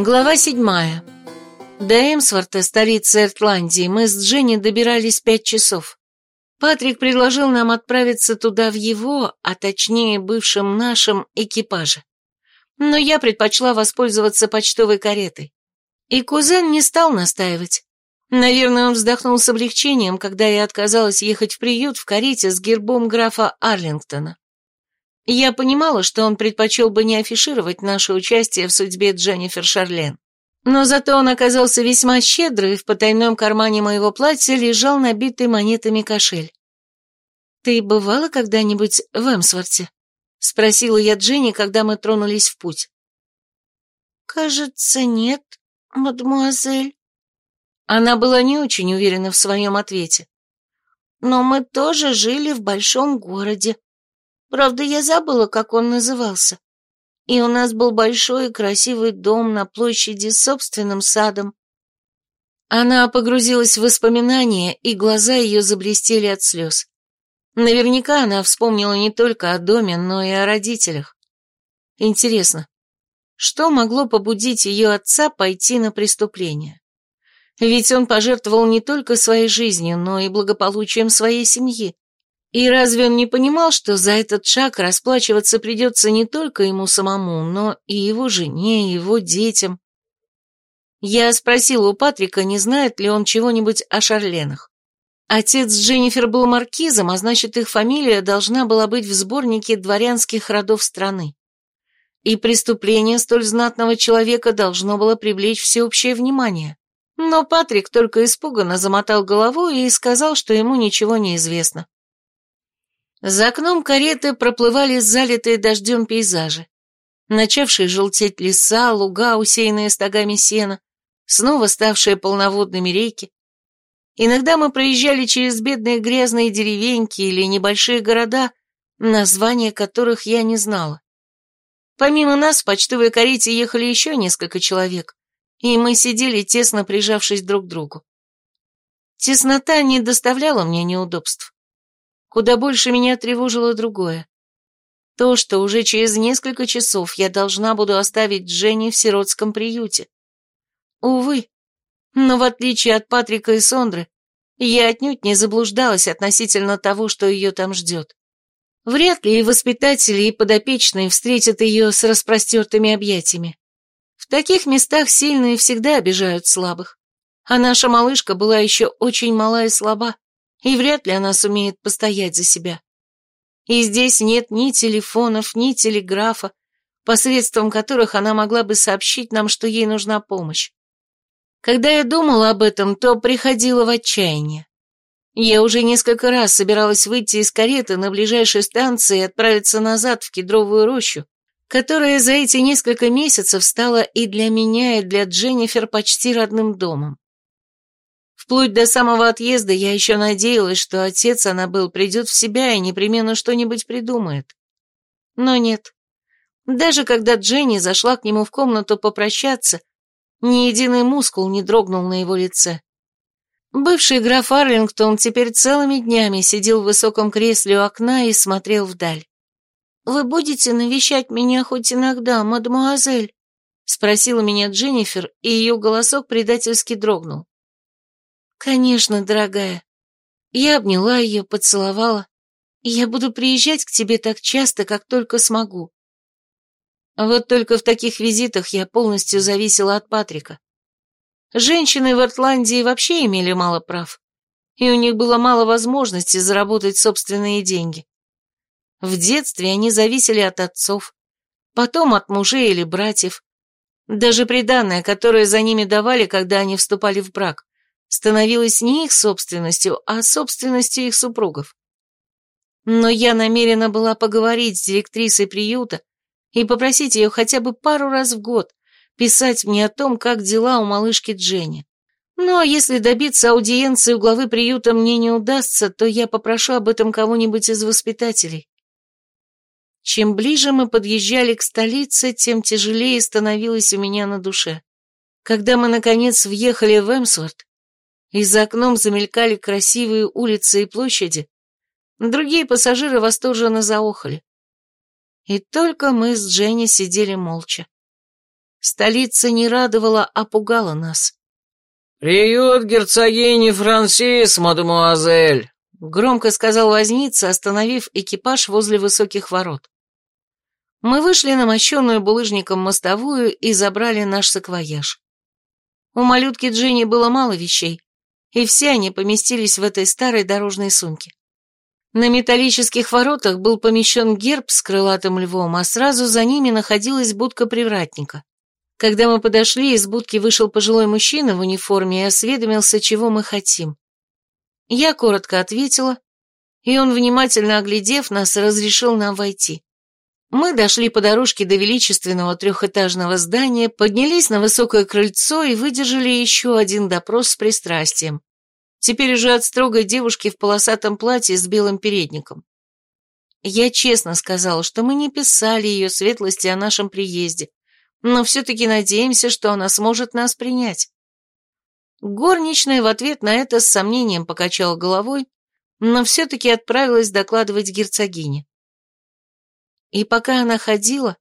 Глава седьмая. До Эмсворта, столицы Эртландии, мы с Дженни добирались пять часов. Патрик предложил нам отправиться туда в его, а точнее бывшем нашем, экипаже. Но я предпочла воспользоваться почтовой каретой. И кузен не стал настаивать. Наверное, он вздохнул с облегчением, когда я отказалась ехать в приют в карете с гербом графа Арлингтона. Я понимала, что он предпочел бы не афишировать наше участие в судьбе Дженнифер Шарлен. Но зато он оказался весьма щедрый, и в потайном кармане моего платья лежал набитый монетами кошель. «Ты бывала когда-нибудь в Эмсворте?» — спросила я Дженни, когда мы тронулись в путь. «Кажется, нет, мадемуазель». Она была не очень уверена в своем ответе. «Но мы тоже жили в большом городе. Правда, я забыла, как он назывался. И у нас был большой и красивый дом на площади с собственным садом. Она погрузилась в воспоминания, и глаза ее заблестели от слез. Наверняка она вспомнила не только о доме, но и о родителях. Интересно, что могло побудить ее отца пойти на преступление? Ведь он пожертвовал не только своей жизнью, но и благополучием своей семьи. И разве он не понимал, что за этот шаг расплачиваться придется не только ему самому, но и его жене, и его детям? Я спросила у Патрика, не знает ли он чего-нибудь о Шарленах. Отец Дженнифер был маркизом, а значит, их фамилия должна была быть в сборнике дворянских родов страны. И преступление столь знатного человека должно было привлечь всеобщее внимание. Но Патрик только испуганно замотал головой и сказал, что ему ничего не известно. За окном кареты проплывали залитые дождем пейзажи. Начавшие желтеть леса, луга, усеянные стогами сена, снова ставшие полноводными реки. Иногда мы проезжали через бедные грязные деревеньки или небольшие города, названия которых я не знала. Помимо нас в почтовой карете ехали еще несколько человек, и мы сидели, тесно прижавшись друг к другу. Теснота не доставляла мне неудобств. Куда больше меня тревожило другое. То, что уже через несколько часов я должна буду оставить Дженни в сиротском приюте. Увы, но в отличие от Патрика и Сондры, я отнюдь не заблуждалась относительно того, что ее там ждет. Вряд ли и воспитатели, и подопечные встретят ее с распростертыми объятиями. В таких местах сильные всегда обижают слабых. А наша малышка была еще очень мала и слаба и вряд ли она сумеет постоять за себя. И здесь нет ни телефонов, ни телеграфа, посредством которых она могла бы сообщить нам, что ей нужна помощь. Когда я думала об этом, то приходила в отчаяние. Я уже несколько раз собиралась выйти из кареты на ближайшей станции и отправиться назад в кедровую рощу, которая за эти несколько месяцев стала и для меня, и для Дженнифер почти родным домом. Вплоть до самого отъезда я еще надеялась, что отец она был придет в себя и непременно что-нибудь придумает. Но нет. Даже когда Дженни зашла к нему в комнату попрощаться, ни единый мускул не дрогнул на его лице. Бывший граф Арлингтон теперь целыми днями сидел в высоком кресле у окна и смотрел вдаль. «Вы будете навещать меня хоть иногда, мадемуазель?» — спросила меня Дженнифер, и ее голосок предательски дрогнул. «Конечно, дорогая». Я обняла ее, поцеловала. «Я буду приезжать к тебе так часто, как только смогу». Вот только в таких визитах я полностью зависела от Патрика. Женщины в Иртландии вообще имели мало прав, и у них было мало возможностей заработать собственные деньги. В детстве они зависели от отцов, потом от мужей или братьев, даже приданное, которое за ними давали, когда они вступали в брак становилась не их собственностью, а собственностью их супругов. Но я намерена была поговорить с директрисой приюта и попросить ее хотя бы пару раз в год писать мне о том, как дела у малышки Дженни. Ну а если добиться аудиенции у главы приюта мне не удастся, то я попрошу об этом кого-нибудь из воспитателей. Чем ближе мы подъезжали к столице, тем тяжелее становилось у меня на душе. Когда мы, наконец, въехали в Эмсворт, и за окном замелькали красивые улицы и площади, другие пассажиры восторженно заохали. И только мы с Дженни сидели молча. Столица не радовала, а пугала нас. «Приют герцогини Франсис, мадемуазель!» Громко сказал возница, остановив экипаж возле высоких ворот. Мы вышли на мощенную булыжником мостовую и забрали наш саквояж. У малютки Дженни было мало вещей, и все они поместились в этой старой дорожной сумке. На металлических воротах был помещен герб с крылатым львом, а сразу за ними находилась будка привратника. Когда мы подошли, из будки вышел пожилой мужчина в униформе и осведомился, чего мы хотим. Я коротко ответила, и он, внимательно оглядев нас, разрешил нам войти. Мы дошли по дорожке до величественного трехэтажного здания, поднялись на высокое крыльцо и выдержали еще один допрос с пристрастием. Теперь уже от строгой девушки в полосатом платье с белым передником. Я честно сказала, что мы не писали ее светлости о нашем приезде, но все-таки надеемся, что она сможет нас принять. Горничная в ответ на это с сомнением покачала головой, но все-таки отправилась докладывать герцогине. И пока она ходила,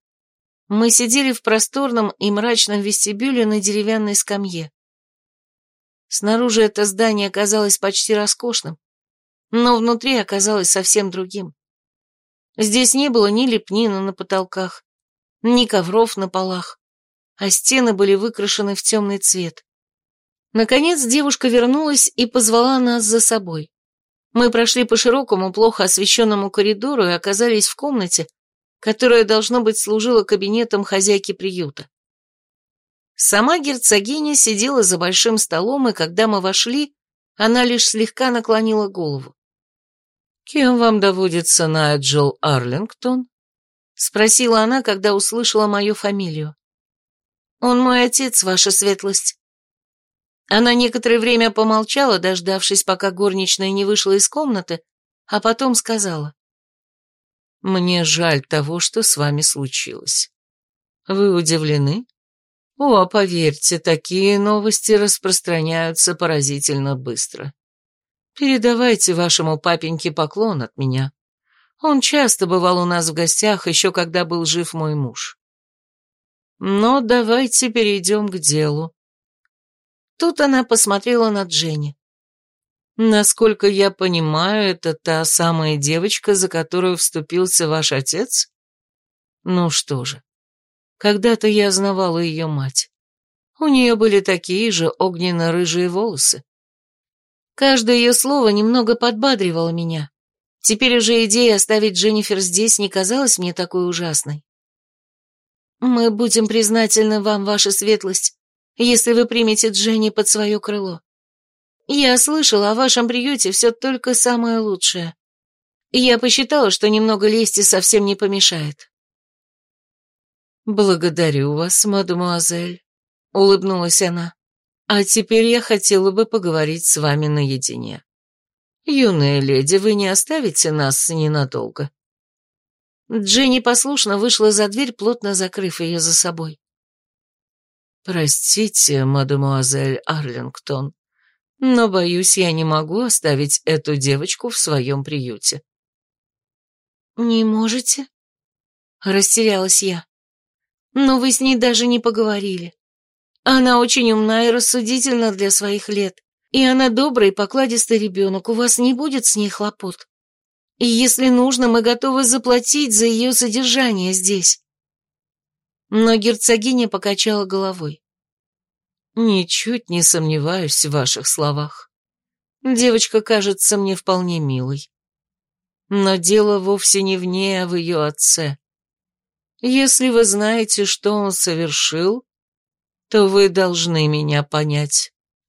мы сидели в просторном и мрачном вестибюле на деревянной скамье. Снаружи это здание казалось почти роскошным, но внутри оказалось совсем другим. Здесь не было ни лепнины на потолках, ни ковров на полах, а стены были выкрашены в темный цвет. Наконец девушка вернулась и позвала нас за собой. Мы прошли по широкому, плохо освещенному коридору и оказались в комнате, которая, должно быть, служила кабинетом хозяйки приюта. Сама герцогиня сидела за большим столом, и когда мы вошли, она лишь слегка наклонила голову. «Кем вам доводится Найджел Арлингтон?» — спросила она, когда услышала мою фамилию. «Он мой отец, ваша светлость». Она некоторое время помолчала, дождавшись, пока горничная не вышла из комнаты, а потом сказала. Мне жаль того, что с вами случилось. Вы удивлены? О, поверьте, такие новости распространяются поразительно быстро. Передавайте вашему папеньке поклон от меня. Он часто бывал у нас в гостях, еще когда был жив мой муж. Но давайте перейдем к делу. Тут она посмотрела на Дженни. Насколько я понимаю, это та самая девочка, за которую вступился ваш отец? Ну что же, когда-то я знавала ее мать. У нее были такие же огненно-рыжие волосы. Каждое ее слово немного подбадривало меня. Теперь уже идея оставить Дженнифер здесь не казалась мне такой ужасной. Мы будем признательны вам, ваша светлость, если вы примете Дженни под свое крыло. Я слышала о вашем приюте все только самое лучшее. Я посчитала, что немного лести совсем не помешает. «Благодарю вас, мадемуазель», — улыбнулась она. «А теперь я хотела бы поговорить с вами наедине. Юная леди, вы не оставите нас ненадолго?» Дженни послушно вышла за дверь, плотно закрыв ее за собой. «Простите, мадемуазель Арлингтон, но, боюсь, я не могу оставить эту девочку в своем приюте». «Не можете?» — растерялась я. «Но вы с ней даже не поговорили. Она очень умна и рассудительна для своих лет, и она добрый, покладистый ребенок, у вас не будет с ней хлопот. И если нужно, мы готовы заплатить за ее содержание здесь». Но герцогиня покачала головой. Ничуть не сомневаюсь в ваших словах. Девочка кажется мне вполне милой. Но дело вовсе не в ней, а в ее отце. Если вы знаете, что он совершил, то вы должны меня понять.